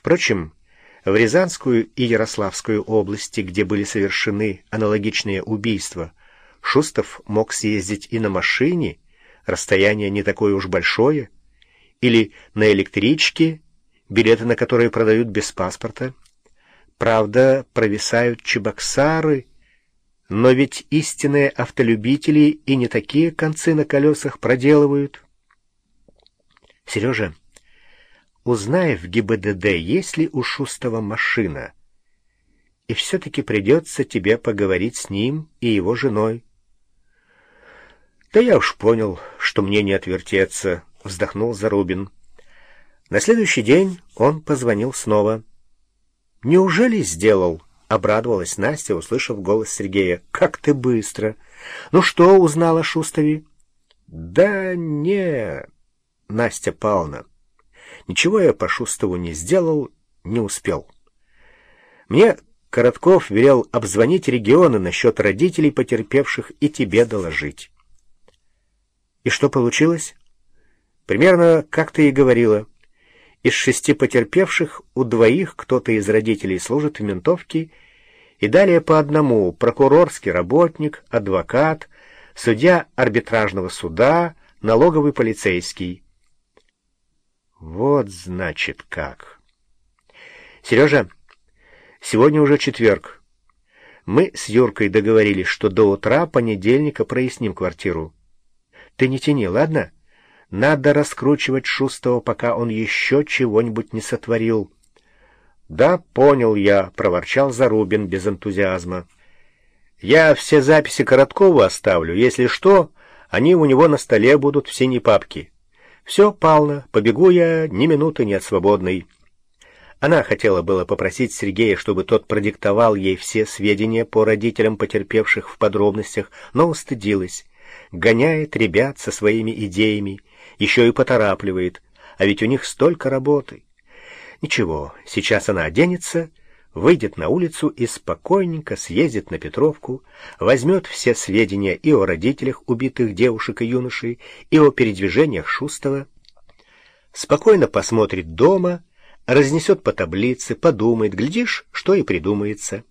Впрочем, в Рязанскую и Ярославскую области, где были совершены аналогичные убийства, Шустов мог съездить и на машине, расстояние не такое уж большое, или на электричке, билеты на которые продают без паспорта. Правда, провисают чебоксары, но ведь истинные автолюбители и не такие концы на колесах проделывают. Сережа, узнай в ГИБДД, есть ли у Шустова машина, и все-таки придется тебе поговорить с ним и его женой. — Да я уж понял, что мне не отвертеться, — вздохнул Зарубин. На следующий день он позвонил снова. — Неужели сделал? — обрадовалась Настя, услышав голос Сергея. — Как ты быстро! Ну что узнала Шустове? — Да не... Настя Павловна. Ничего я по Шустову не сделал, не успел. Мне Коротков велел обзвонить регионы насчет родителей потерпевших и тебе доложить. И что получилось? Примерно, как ты и говорила. Из шести потерпевших у двоих кто-то из родителей служит в ментовке, и далее по одному прокурорский работник, адвокат, судья арбитражного суда, налоговый полицейский. Вот значит как. Сережа, сегодня уже четверг. Мы с Юркой договорились, что до утра понедельника проясним квартиру. Ты не тяни, ладно? Надо раскручивать Шустого, пока он еще чего-нибудь не сотворил. Да, понял я, проворчал Зарубин без энтузиазма. Я все записи Короткова оставлю. Если что, они у него на столе будут в синей папке. «Все, Павла, побегу я, ни минуты нет свободной». Она хотела было попросить Сергея, чтобы тот продиктовал ей все сведения по родителям потерпевших в подробностях, но устыдилась. Гоняет ребят со своими идеями, еще и поторапливает, а ведь у них столько работы. Ничего, сейчас она оденется выйдет на улицу и спокойненько съездит на Петровку, возьмет все сведения и о родителях убитых девушек и юношей, и о передвижениях Шустова, спокойно посмотрит дома, разнесет по таблице, подумает, глядишь, что и придумается.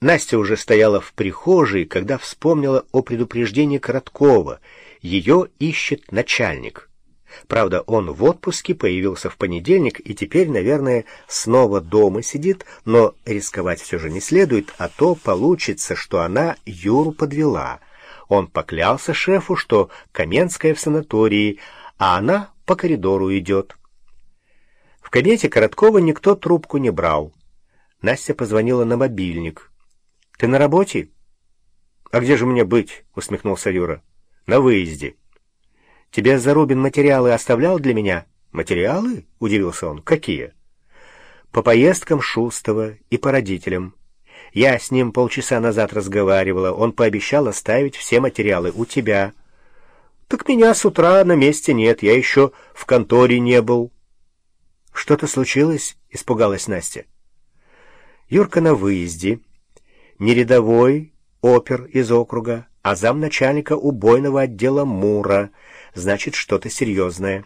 Настя уже стояла в прихожей, когда вспомнила о предупреждении Короткова. Ее ищет начальник. Правда, он в отпуске, появился в понедельник и теперь, наверное, снова дома сидит, но рисковать все же не следует, а то получится, что она Юру подвела. Он поклялся шефу, что Каменская в санатории, а она по коридору идет. В кабинете Короткова никто трубку не брал. Настя позвонила на мобильник. «Ты на работе?» «А где же мне быть?» — усмехнулся Юра. «На выезде». Тебе Зарубин материалы оставлял для меня?» «Материалы?» — удивился он. «Какие?» «По поездкам Шустова и по родителям. Я с ним полчаса назад разговаривала. Он пообещал оставить все материалы у тебя». «Так меня с утра на месте нет. Я еще в конторе не был». «Что-то случилось?» — испугалась Настя. Юрка на выезде. Не рядовой опер из округа, а замначальника убойного отдела Мура — значит что-то серьезное.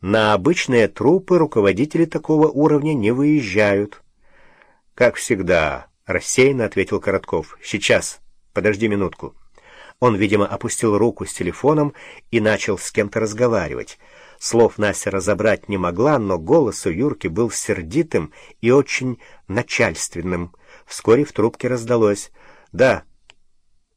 На обычные трупы руководители такого уровня не выезжают. — Как всегда, — рассеянно ответил Коротков. — Сейчас, подожди минутку. Он, видимо, опустил руку с телефоном и начал с кем-то разговаривать. Слов Настя разобрать не могла, но голос у Юрки был сердитым и очень начальственным. Вскоре в трубке раздалось. — Да,